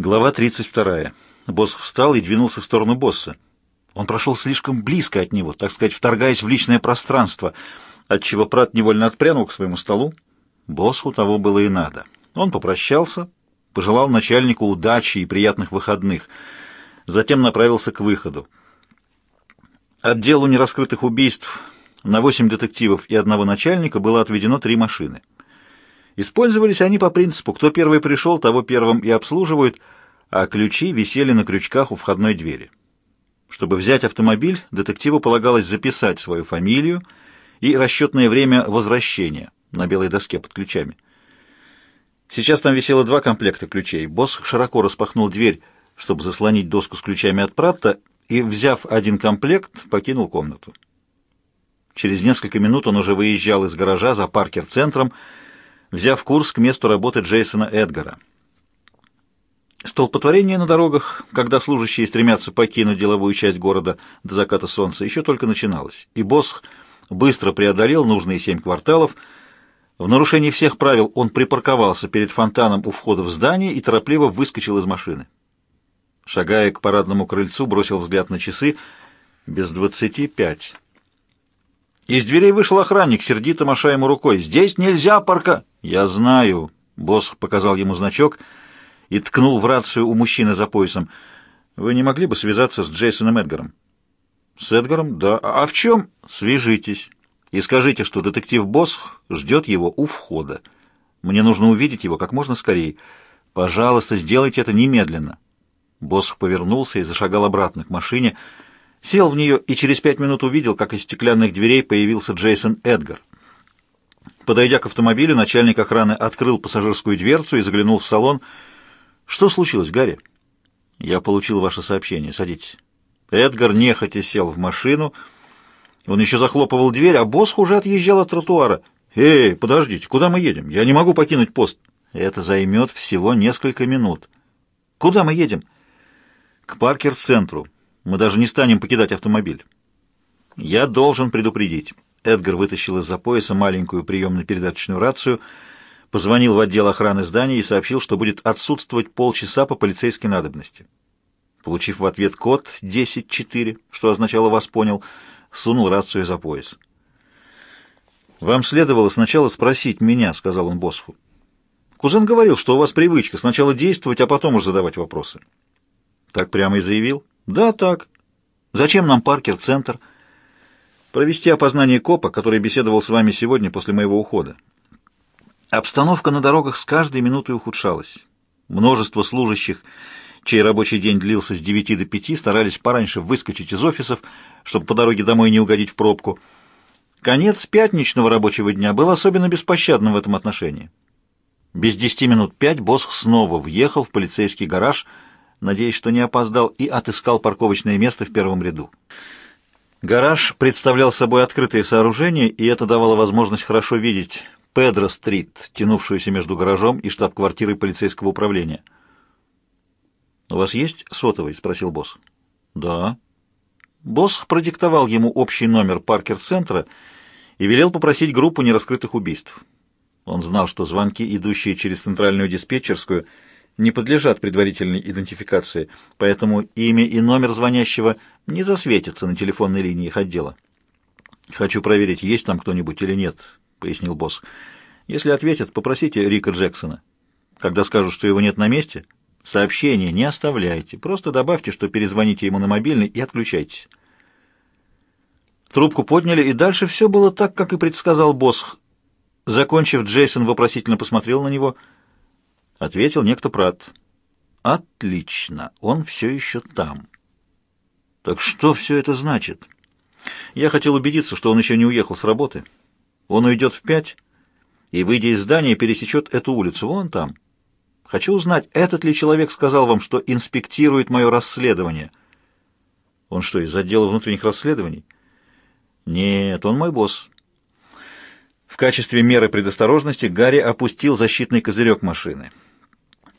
Глава 32. Босс встал и двинулся в сторону босса. Он прошел слишком близко от него, так сказать, вторгаясь в личное пространство, отчего Прат невольно отпрянул к своему столу. Боссу того было и надо. Он попрощался, пожелал начальнику удачи и приятных выходных, затем направился к выходу. Отделу нераскрытых убийств на восемь детективов и одного начальника было отведено три машины. Использовались они по принципу «кто первый пришел, того первым и обслуживают», а ключи висели на крючках у входной двери. Чтобы взять автомобиль, детективу полагалось записать свою фамилию и расчетное время возвращения на белой доске под ключами. Сейчас там висело два комплекта ключей. Босс широко распахнул дверь, чтобы заслонить доску с ключами от Пратта, и, взяв один комплект, покинул комнату. Через несколько минут он уже выезжал из гаража за Паркер-центром, взяв курс к месту работы Джейсона Эдгара. Столпотворение на дорогах, когда служащие стремятся покинуть деловую часть города до заката солнца, еще только начиналось, и Босх быстро преодолел нужные семь кварталов. В нарушении всех правил он припарковался перед фонтаном у входа в здание и торопливо выскочил из машины. Шагая к парадному крыльцу, бросил взгляд на часы. Без двадцати пять. Из дверей вышел охранник, сердито маша ему рукой. «Здесь нельзя парка!» «Я знаю!» — босс показал ему значок — и ткнул в рацию у мужчины за поясом. «Вы не могли бы связаться с Джейсоном Эдгаром?» «С Эдгаром? Да. А в чем?» «Свяжитесь и скажите, что детектив Босс ждет его у входа. Мне нужно увидеть его как можно скорее. Пожалуйста, сделайте это немедленно». Босс повернулся и зашагал обратно к машине, сел в нее и через пять минут увидел, как из стеклянных дверей появился Джейсон Эдгар. Подойдя к автомобилю, начальник охраны открыл пассажирскую дверцу и заглянул в салон — «Что случилось, Гарри?» «Я получил ваше сообщение. Садитесь». Эдгар нехотя сел в машину. Он еще захлопывал дверь, а Босх уже отъезжал от тротуара. «Эй, подождите, куда мы едем? Я не могу покинуть пост». «Это займет всего несколько минут». «Куда мы едем?» «К Паркер-центру. Мы даже не станем покидать автомобиль». «Я должен предупредить». Эдгар вытащил из-за пояса маленькую приемно-передаточную рацию — позвонил в отдел охраны здания и сообщил, что будет отсутствовать полчаса по полицейской надобности. Получив в ответ код 10-4, что означало «вас понял», сунул рацию за пояс. «Вам следовало сначала спросить меня», — сказал он Босху. «Кузен говорил, что у вас привычка сначала действовать, а потом уже задавать вопросы». «Так прямо и заявил?» «Да, так. Зачем нам Паркер-центр?» «Провести опознание копа, который беседовал с вами сегодня после моего ухода. Обстановка на дорогах с каждой минутой ухудшалась. Множество служащих, чей рабочий день длился с 9 до 5, старались пораньше выскочить из офисов, чтобы по дороге домой не угодить в пробку. Конец пятничного рабочего дня был особенно беспощадным в этом отношении. Без десяти минут пять босс снова въехал в полицейский гараж, надеясь, что не опоздал, и отыскал парковочное место в первом ряду. Гараж представлял собой открытое сооружение, и это давало возможность хорошо видеть Педро-стрит, тянувшуюся между гаражом и штаб-квартирой полицейского управления. «У вас есть сотовый?» — спросил босс. «Да». Босс продиктовал ему общий номер Паркер-центра и велел попросить группу нераскрытых убийств. Он знал, что звонки, идущие через центральную диспетчерскую, не подлежат предварительной идентификации, поэтому имя и номер звонящего не засветятся на телефонной линии их отдела. «Хочу проверить, есть там кто-нибудь или нет», — пояснил босс. «Если ответят, попросите Рика Джексона. Когда скажут, что его нет на месте, сообщение не оставляйте. Просто добавьте, что перезвоните ему на мобильный и отключайтесь». Трубку подняли, и дальше все было так, как и предсказал босс. Закончив, Джейсон вопросительно посмотрел на него. Ответил некто Прат. «Отлично, он все еще там». «Так что все это значит?» «Я хотел убедиться, что он еще не уехал с работы». Он уйдет в пять и, выйдя из здания, пересечет эту улицу, вон там. Хочу узнать, этот ли человек сказал вам, что инспектирует мое расследование. Он что, из отдела внутренних расследований? Нет, он мой босс. В качестве меры предосторожности Гарри опустил защитный козырек машины.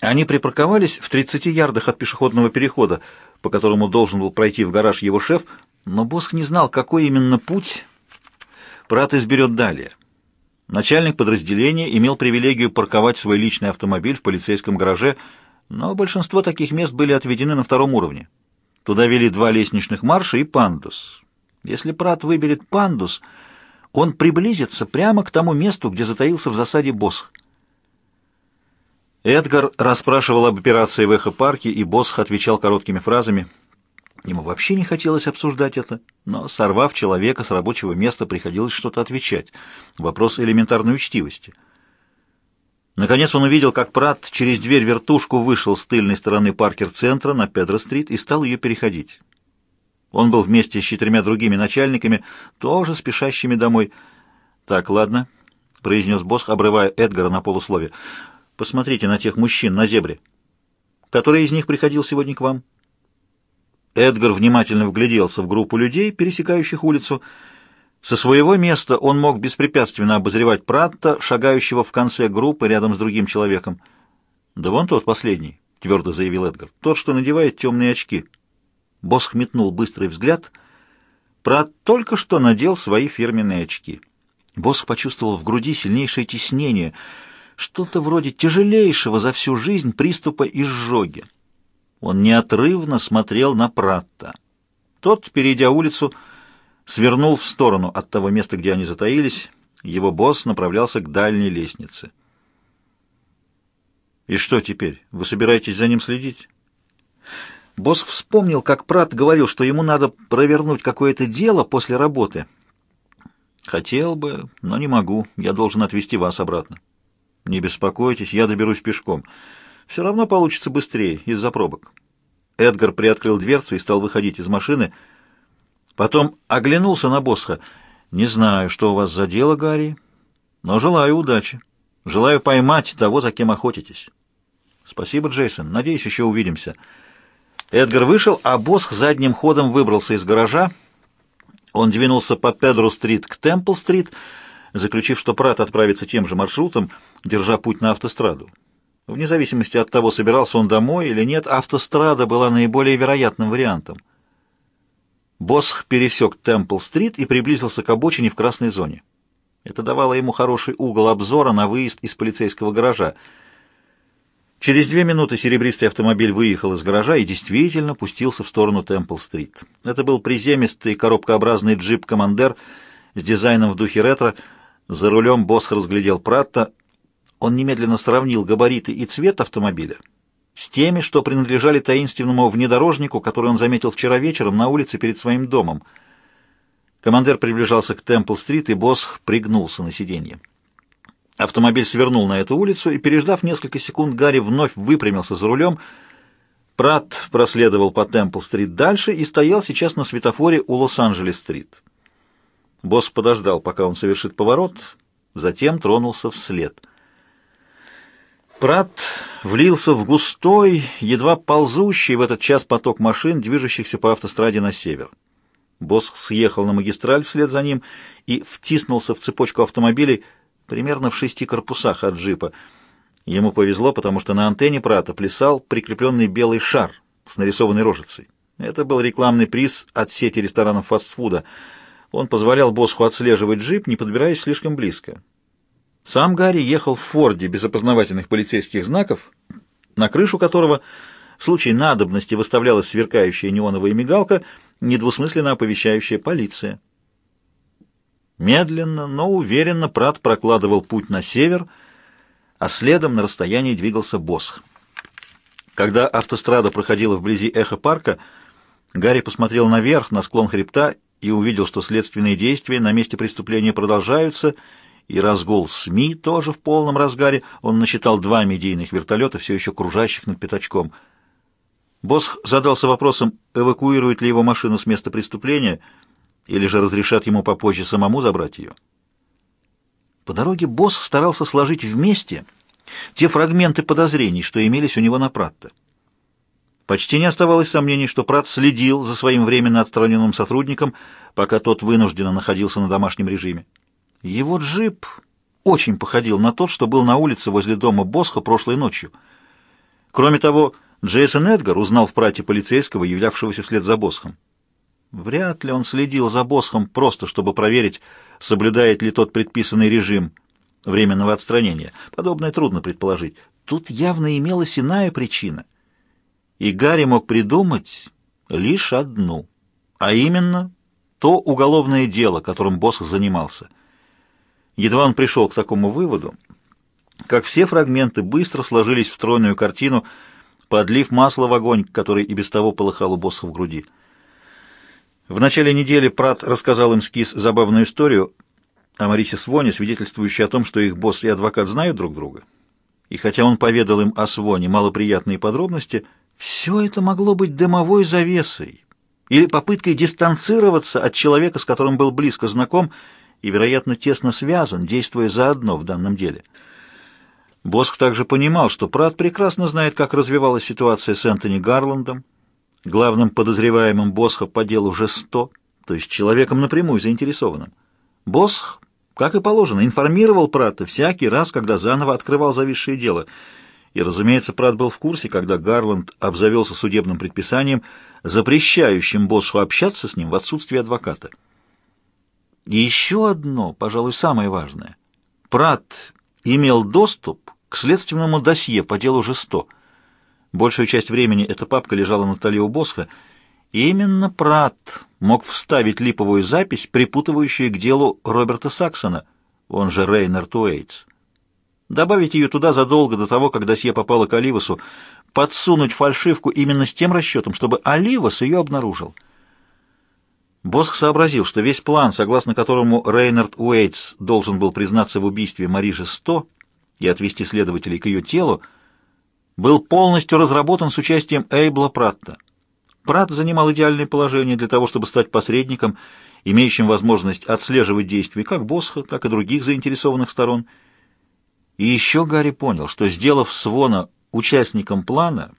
Они припарковались в 30 ярдах от пешеходного перехода, по которому должен был пройти в гараж его шеф, но босс не знал, какой именно путь Прат изберет далее. Начальник подразделения имел привилегию парковать свой личный автомобиль в полицейском гараже, Но большинство таких мест были отведены на втором уровне. Туда вели два лестничных марша и пандус. Если Прат выберет пандус, он приблизится прямо к тому месту, где затаился в засаде Босх. Эдгар расспрашивал об операции в Эхо-парке, и Босх отвечал короткими фразами. Ему вообще не хотелось обсуждать это, но, сорвав человека с рабочего места, приходилось что-то отвечать. Вопрос элементарной учтивости. Наконец он увидел, как Прат через дверь-вертушку вышел с тыльной стороны Паркер-центра на Педро-стрит и стал ее переходить. Он был вместе с четырьмя другими начальниками, тоже спешащими домой. «Так, ладно», — произнес босс, обрывая Эдгара на полуслове. «Посмотрите на тех мужчин на зебре. Который из них приходил сегодня к вам?» Эдгар внимательно вгляделся в группу людей, пересекающих улицу. Со своего места он мог беспрепятственно обозревать Пратта, шагающего в конце группы рядом с другим человеком. «Да вон тот последний», — твердо заявил Эдгар. «Тот, что надевает темные очки». Босх метнул быстрый взгляд. Прат только что надел свои фирменные очки. Босх почувствовал в груди сильнейшее теснение, что-то вроде тяжелейшего за всю жизнь приступа изжоги. Он неотрывно смотрел на Пратта. Тот, перейдя улицу, свернул в сторону от того места, где они затаились. Его босс направлялся к дальней лестнице. «И что теперь? Вы собираетесь за ним следить?» Босс вспомнил, как Прат говорил, что ему надо провернуть какое-то дело после работы. «Хотел бы, но не могу. Я должен отвезти вас обратно». «Не беспокойтесь, я доберусь пешком. Все равно получится быстрее из-за пробок». Эдгар приоткрыл дверцу и стал выходить из машины. Потом оглянулся на Босха. «Не знаю, что у вас за дело, Гарри, но желаю удачи. Желаю поймать того, за кем охотитесь». «Спасибо, Джейсон. Надеюсь, еще увидимся». Эдгар вышел, а Босх задним ходом выбрался из гаража. Он двинулся по Педро-стрит к Темпл-стрит, заключив, что Прат отправится тем же маршрутом, держа путь на автостраду. Вне зависимости от того, собирался он домой или нет, автострада была наиболее вероятным вариантом. Босх пересек Темпл-стрит и приблизился к обочине в красной зоне. Это давало ему хороший угол обзора на выезд из полицейского гаража — Через две минуты серебристый автомобиль выехал из гаража и действительно пустился в сторону Темпл-стрит. Это был приземистый коробкообразный джип-командер с дизайном в духе ретро. За рулем босс разглядел Пратта. Он немедленно сравнил габариты и цвет автомобиля с теми, что принадлежали таинственному внедорожнику, который он заметил вчера вечером на улице перед своим домом. Командер приближался к Темпл-стрит, и босс пригнулся на сиденье. Автомобиль свернул на эту улицу, и, переждав несколько секунд, Гарри вновь выпрямился за рулем. Прат проследовал по Темпл-стрит дальше и стоял сейчас на светофоре у Лос-Анджелес-стрит. Босс подождал, пока он совершит поворот, затем тронулся вслед. Прат влился в густой, едва ползущий в этот час поток машин, движущихся по автостраде на север. Босс съехал на магистраль вслед за ним и втиснулся в цепочку автомобилей, примерно в шести корпусах от джипа. Ему повезло, потому что на антенне Прата плясал прикрепленный белый шар с нарисованной рожицей. Это был рекламный приз от сети ресторанов фастфуда. Он позволял Босху отслеживать джип, не подбираясь слишком близко. Сам Гарри ехал в Форде без опознавательных полицейских знаков, на крышу которого в случае надобности выставлялась сверкающая неоновая мигалка, недвусмысленно оповещающая полиция. Медленно, но уверенно Прат прокладывал путь на север, а следом на расстоянии двигался Босх. Когда автострада проходила вблизи эхо-парка, Гарри посмотрел наверх, на склон хребта, и увидел, что следственные действия на месте преступления продолжаются, и разгул СМИ тоже в полном разгаре. Он насчитал два медийных вертолета, все еще кружащих над пятачком. Босх задался вопросом, эвакуирует ли его машину с места преступления — или же разрешат ему попозже самому забрать ее. По дороге босс старался сложить вместе те фрагменты подозрений, что имелись у него на Пратта. Почти не оставалось сомнений, что Пратт следил за своим временно отстраненным сотрудником, пока тот вынужденно находился на домашнем режиме. Его джип очень походил на тот, что был на улице возле дома Босха прошлой ночью. Кроме того, Джейсон Эдгар узнал в прате полицейского, являвшегося вслед за Босхом. Вряд ли он следил за Босхом просто, чтобы проверить, соблюдает ли тот предписанный режим временного отстранения. Подобное трудно предположить. Тут явно имелась иная причина, И Гарри мог придумать лишь одну, а именно то уголовное дело, которым босс занимался. Едва он пришел к такому выводу, как все фрагменты быстро сложились в стройную картину, подлив масло в огонь, который и без того полыхал у босса в груди. В начале недели Прат рассказал им скиз забавную историю о Марисе Своне, свидетельствующую о том, что их босс и адвокат знают друг друга. И хотя он поведал им о Своне малоприятные подробности, все это могло быть дымовой завесой или попыткой дистанцироваться от человека, с которым был близко знаком и, вероятно, тесно связан, действуя заодно в данном деле. Босх также понимал, что Прат прекрасно знает, как развивалась ситуация с Энтони Гарландом, главным подозреваемым Босха по делу Ж-100, то есть человеком напрямую заинтересованным. Босх, как и положено, информировал Прата всякий раз, когда заново открывал зависшее дело. И, разумеется, Прат был в курсе, когда Гарланд обзавелся судебным предписанием, запрещающим Босху общаться с ним в отсутствие адвоката. И еще одно, пожалуй, самое важное. Прат имел доступ к следственному досье по делу Ж-100. Большую часть времени эта папка лежала на столе у Босха, и именно Прат мог вставить липовую запись, припутывающую к делу Роберта Саксона, он же Рейнард Уэйтс. Добавить ее туда задолго до того, как досье попало к Оливасу, подсунуть фальшивку именно с тем расчетом, чтобы Оливас ее обнаружил. Босх сообразил, что весь план, согласно которому Рейнард Уэйтс должен был признаться в убийстве Марижи 100 и отвести следователей к ее телу, был полностью разработан с участием Эйбла Пратта. Пратт занимал идеальное положение для того, чтобы стать посредником, имеющим возможность отслеживать действия как Босха, так и других заинтересованных сторон. И еще Гарри понял, что, сделав Свона участником плана,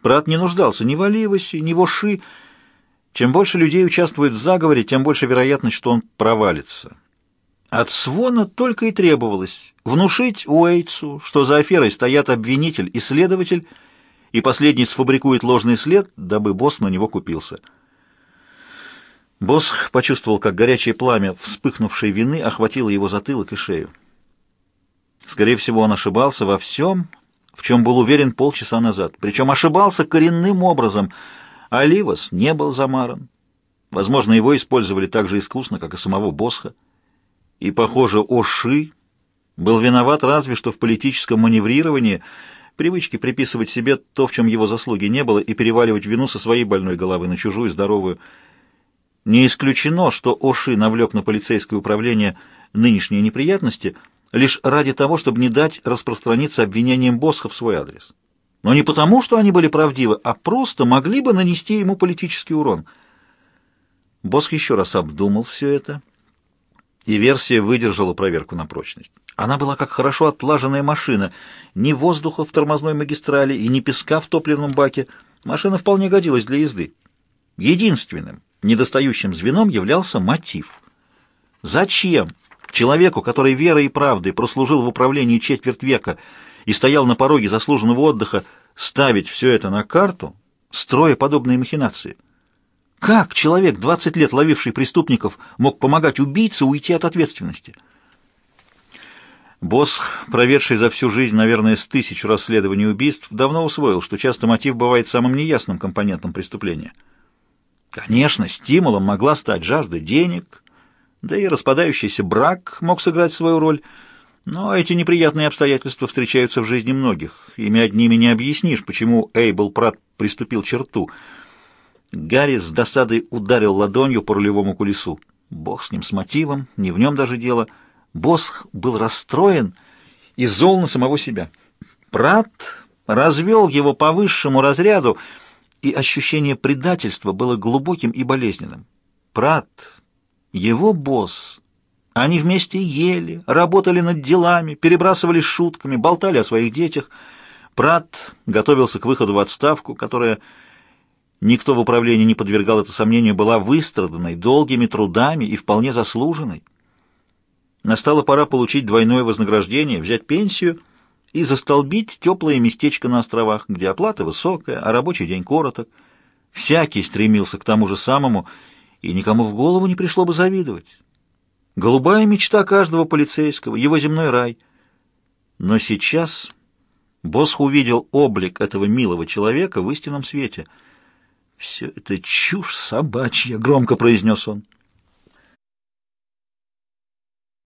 Пратт не нуждался ни в Оливасе, ни в Оши, чем больше людей участвует в заговоре, тем больше вероятность, что он провалится. От Свона только и требовалось внушить Уэйтсу, что за аферой стоят обвинитель и следователь, и последний сфабрикует ложный след, дабы босс на него купился. Босс почувствовал, как горячее пламя вспыхнувшей вины охватило его затылок и шею. Скорее всего, он ошибался во всем, в чем был уверен полчаса назад. Причем ошибался коренным образом — Оливас не был замаран. Возможно, его использовали так же искусно, как и самого Босха. И, похоже, Оши был виноват разве что в политическом маневрировании, привычке приписывать себе то, в чем его заслуги не было, и переваливать вину со своей больной головы на чужую здоровую. Не исключено, что Оши навлек на полицейское управление нынешние неприятности лишь ради того, чтобы не дать распространиться обвинением Босха в свой адрес. Но не потому, что они были правдивы, а просто могли бы нанести ему политический урон. Босх еще раз обдумал все это, и версия выдержала проверку на прочность. Она была как хорошо отлаженная машина. Ни воздуха в тормозной магистрали и ни песка в топливном баке. Машина вполне годилась для езды. Единственным недостающим звеном являлся мотив. Зачем человеку, который верой и правдой прослужил в управлении четверть века, и стоял на пороге заслуженного отдыха, ставить все это на карту, строя подобные махинации. Как человек, 20 лет ловивший преступников, мог помогать убийце уйти от ответственности? Босс, проведший за всю жизнь, наверное, с тысяч расследований убийств, давно усвоил, что часто мотив бывает самым неясным компонентом преступления. Конечно, стимулом могла стать жажда денег, да и распадающийся брак мог сыграть свою роль – но эти неприятные обстоятельства встречаются в жизни многих. Ими одними не объяснишь, почему Эйбл Пратт приступил черту. Гарри с досадой ударил ладонью по рулевому колесу. Бог с ним с мотивом, не в нем даже дело. Босх был расстроен и зол на самого себя. Пратт развел его по высшему разряду, и ощущение предательства было глубоким и болезненным. Пратт, его босс, они вместе ели, работали над делами, перебрасывались шутками, болтали о своих детях. Прат готовился к выходу в отставку, которая, никто в управлении не подвергал это сомнению, была выстраданной долгими трудами и вполне заслуженной. Настала пора получить двойное вознаграждение, взять пенсию и застолбить теплое местечко на островах, где оплата высокая, а рабочий день короток. Всякий стремился к тому же самому, и никому в голову не пришло бы завидовать. Голубая мечта каждого полицейского, его земной рай. Но сейчас Босх увидел облик этого милого человека в истинном свете. «Все это чушь собачья», — громко произнес он.